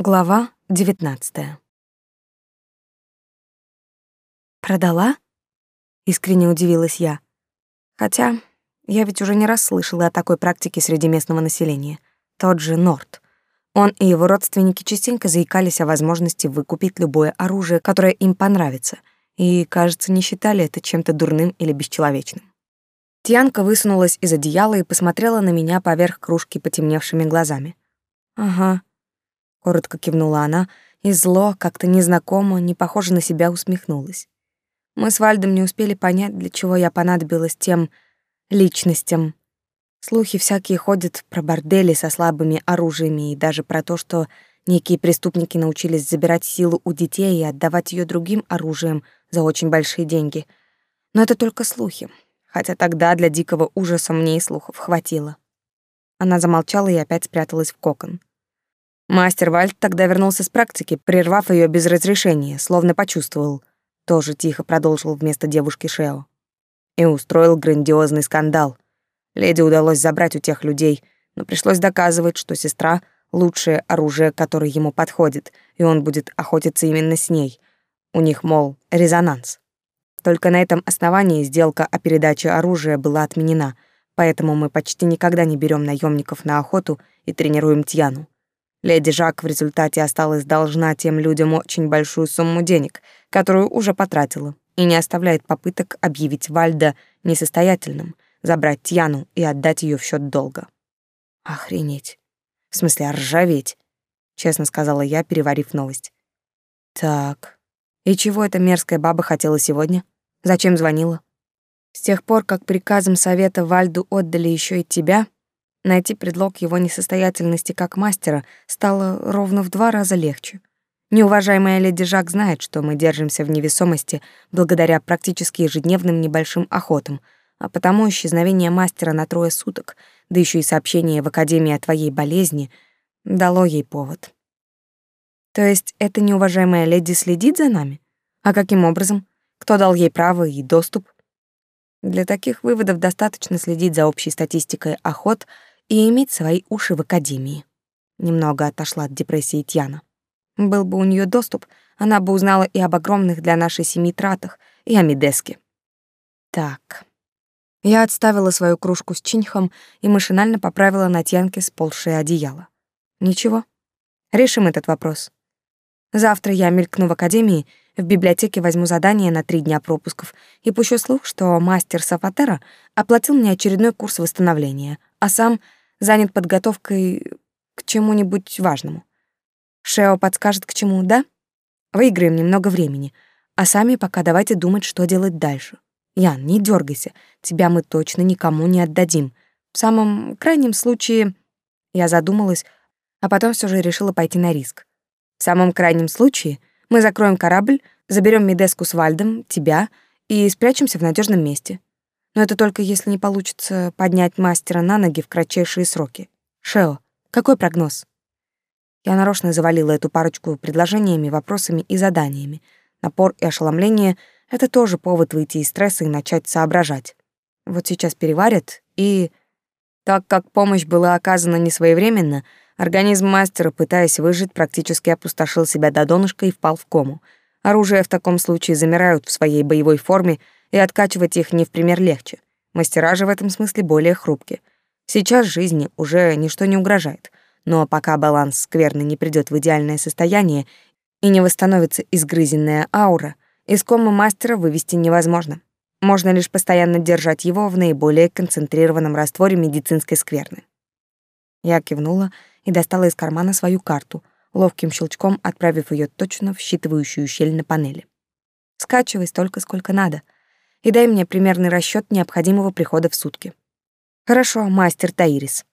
Глава девятнадцатая. «Продала?» — искренне удивилась я. Хотя я ведь уже не раз слышала о такой практике среди местного населения. Тот же Норт. Он и его родственники частенько заикались о возможности выкупить любое оружие, которое им понравится, и, кажется, не считали это чем-то дурным или бесчеловечным. Тьянка высунулась из одеяла и посмотрела на меня поверх кружки потемневшими глазами. «Ага», коротко кивнула она, и зло, как-то незнакомо, не похоже на себя, усмехнулась. Мы с Вальдом не успели понять, для чего я понадобилась тем личностям. Слухи всякие ходят про бордели со слабыми оружиями и даже про то, что некие преступники научились забирать силу у детей и отдавать ее другим оружием за очень большие деньги. Но это только слухи, хотя тогда для дикого ужаса мне и слухов хватило. Она замолчала и опять спряталась в кокон. Мастер Вальд тогда вернулся с практики, прервав ее без разрешения, словно почувствовал. Тоже тихо продолжил вместо девушки Шео. И устроил грандиозный скандал. Леди удалось забрать у тех людей, но пришлось доказывать, что сестра — лучшее оружие, которое ему подходит, и он будет охотиться именно с ней. У них, мол, резонанс. Только на этом основании сделка о передаче оружия была отменена, поэтому мы почти никогда не берем наемников на охоту и тренируем Тьяну. Леди Жак в результате осталась должна тем людям очень большую сумму денег, которую уже потратила, и не оставляет попыток объявить Вальда несостоятельным, забрать Тьяну и отдать ее в счет долга. Охренеть. В смысле, ржаветь, честно сказала я, переварив новость. Так. И чего эта мерзкая баба хотела сегодня? Зачем звонила? С тех пор, как приказом совета Вальду отдали еще и тебя, Найти предлог его несостоятельности как мастера стало ровно в два раза легче. Неуважаемая леди Жак знает, что мы держимся в невесомости благодаря практически ежедневным небольшим охотам, а потому исчезновение мастера на трое суток, да еще и сообщение в Академии о твоей болезни, дало ей повод. То есть эта неуважаемая леди следит за нами? А каким образом? Кто дал ей право и доступ? Для таких выводов достаточно следить за общей статистикой охот — и иметь свои уши в академии. Немного отошла от депрессии Тьяна. Был бы у нее доступ, она бы узнала и об огромных для нашей семьи тратах, и о Медеске. Так. Я отставила свою кружку с чиньхом и машинально поправила на Тьянке сползшее одеяло. Ничего. Решим этот вопрос. Завтра я мелькну в академии, в библиотеке возьму задание на три дня пропусков и пущу слух, что мастер Сафатера оплатил мне очередной курс восстановления, а сам занят подготовкой к чему-нибудь важному. Шео подскажет, к чему, да? Выиграем немного времени, а сами пока давайте думать, что делать дальше. Ян, не дергайся, тебя мы точно никому не отдадим. В самом крайнем случае... Я задумалась, а потом все же решила пойти на риск. В самом крайнем случае мы закроем корабль, заберем Медеску с Вальдом, тебя и спрячемся в надежном месте. Но это только если не получится поднять мастера на ноги в кратчайшие сроки. Шео, какой прогноз? Я нарочно завалила эту парочку предложениями, вопросами и заданиями. Напор и ошеломление — это тоже повод выйти из стресса и начать соображать. Вот сейчас переварят, и... Так как помощь была оказана несвоевременно, организм мастера, пытаясь выжить, практически опустошил себя до донышка и впал в кому. Оружия в таком случае замирают в своей боевой форме — и откачивать их не в пример легче. Мастера же в этом смысле более хрупкие. Сейчас жизни уже ничто не угрожает, но пока баланс скверны не придёт в идеальное состояние и не восстановится изгрызенная аура, из комы мастера вывести невозможно. Можно лишь постоянно держать его в наиболее концентрированном растворе медицинской скверны. Я кивнула и достала из кармана свою карту, ловким щелчком отправив её точно в считывающую щель на панели. Скачивай столько, сколько надо — и дай мне примерный расчет необходимого прихода в сутки. Хорошо, мастер Таирис.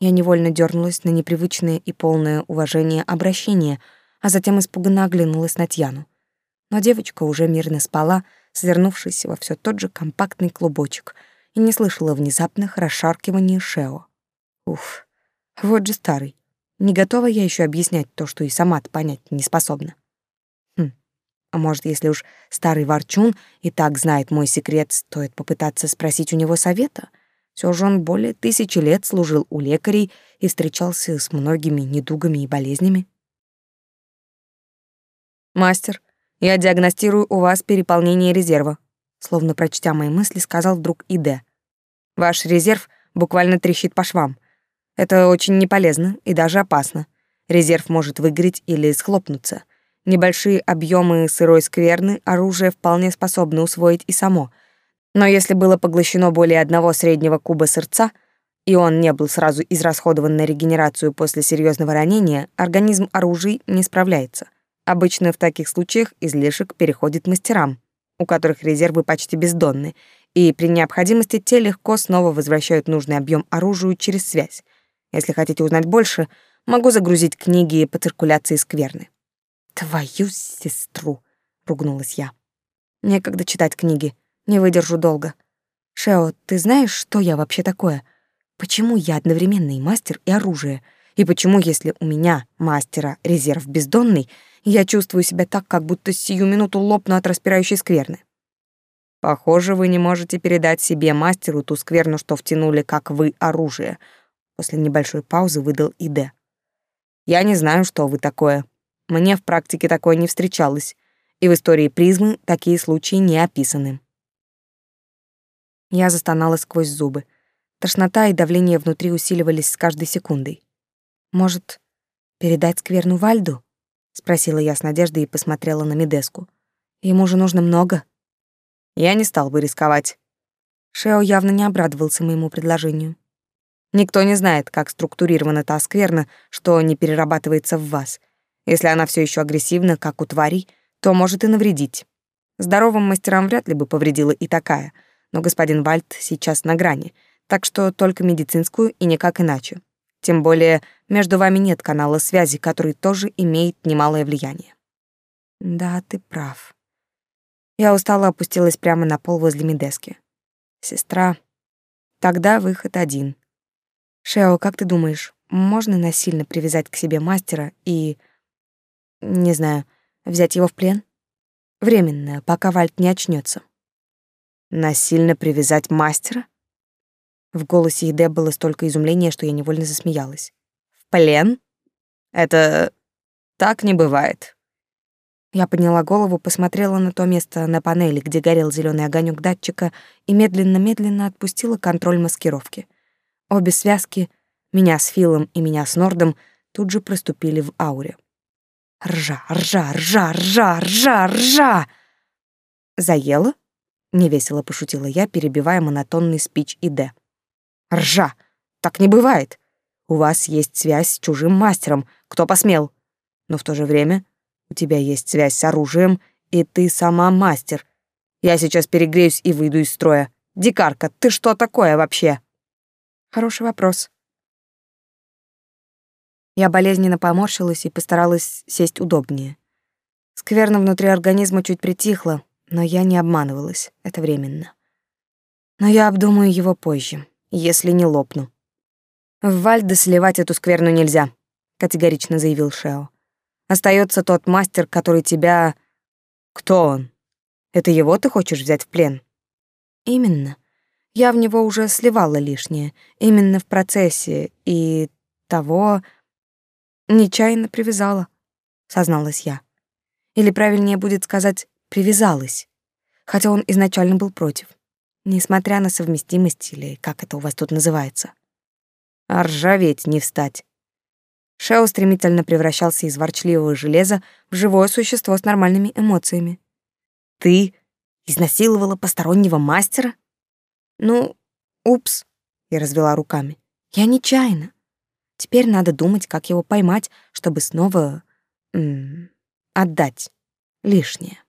Я невольно дернулась на непривычное и полное уважение обращение, а затем испуганно оглянулась на Тьяну. Но девочка уже мирно спала, свернувшись во все тот же компактный клубочек, и не слышала внезапных расшаркиваний Шео. Уф, вот же старый. Не готова я еще объяснять то, что и сама понять не способна. А может, если уж старый ворчун и так знает мой секрет, стоит попытаться спросить у него совета? Все же он более тысячи лет служил у лекарей и встречался с многими недугами и болезнями. Мастер, я диагностирую у вас переполнение резерва, словно прочтя мои мысли, сказал вдруг Иде. Ваш резерв буквально трещит по швам. Это очень неполезно и даже опасно. Резерв может выгореть или схлопнуться. Небольшие объемы сырой скверны оружие вполне способно усвоить и само. Но если было поглощено более одного среднего куба сырца, и он не был сразу израсходован на регенерацию после серьезного ранения, организм оружий не справляется. Обычно в таких случаях излишек переходит мастерам, у которых резервы почти бездонны, и при необходимости те легко снова возвращают нужный объем оружию через связь. Если хотите узнать больше, могу загрузить книги по циркуляции скверны. Твою сестру, ругнулась я. Некогда читать книги, не выдержу долго. Шео, ты знаешь, что я вообще такое? Почему я одновременно и мастер, и оружие? И почему, если у меня, мастера, резерв бездонный, я чувствую себя так, как будто сию минуту лопну от распирающей скверны? Похоже, вы не можете передать себе мастеру ту скверну, что втянули, как вы, оружие. После небольшой паузы выдал Иде. Я не знаю, что вы такое. Мне в практике такое не встречалось, и в истории призмы такие случаи не описаны. Я застонала сквозь зубы. Тошнота и давление внутри усиливались с каждой секундой. Может, передать скверну Вальду? спросила я с надеждой и посмотрела на Медеску. Ему же нужно много. Я не стал бы рисковать. Шео явно не обрадовался моему предложению. Никто не знает, как структурирована та скверна, что не перерабатывается в вас. Если она все еще агрессивна, как у тварей, то может и навредить. Здоровым мастерам вряд ли бы повредила и такая, но господин Вальд сейчас на грани, так что только медицинскую и никак иначе. Тем более между вами нет канала связи, который тоже имеет немалое влияние. Да, ты прав. Я устало опустилась прямо на пол возле Медески. Сестра, тогда выход один. Шео, как ты думаешь, можно насильно привязать к себе мастера и, не знаю, взять его в плен? Временно, пока Вальт не очнется. Насильно привязать мастера? В голосе Еде было столько изумления, что я невольно засмеялась. В плен? Это так не бывает. Я подняла голову, посмотрела на то место на панели, где горел зеленый огонек датчика, и медленно-медленно отпустила контроль маскировки. Обе связки, меня с Филом и меня с Нордом, тут же проступили в ауре. Ржа, ржа, ржа, ржа, ржа, ржа! Заела? Невесело пошутила я, перебивая монотонный спич Иде. Ржа! Так не бывает! У вас есть связь с чужим мастером, кто посмел? Но в то же время у тебя есть связь с оружием, и ты сама мастер. Я сейчас перегреюсь и выйду из строя. Дикарка, ты что такое вообще? Хороший вопрос. Я болезненно поморщилась и постаралась сесть удобнее. Скверно внутри организма чуть притихло, но я не обманывалась, это временно. Но я обдумаю его позже, если не лопну. В Вальде сливать эту скверну нельзя, категорично заявил Шео. Остается тот мастер, который тебя... Кто он? Это его ты хочешь взять в плен? Именно. Я в него уже сливала лишнее, именно в процессе, и того нечаянно привязала, созналась я. Или правильнее будет сказать, привязалась, хотя он изначально был против, несмотря на совместимость или как это у вас тут называется. А ржаветь не встать. Шео стремительно превращался из ворчливого железа в живое существо с нормальными эмоциями. «Ты изнасиловала постороннего мастера?» «Ну, упс», — я развела руками. «Я нечаянно. Теперь надо думать, как его поймать, чтобы снова... М -м, отдать лишнее».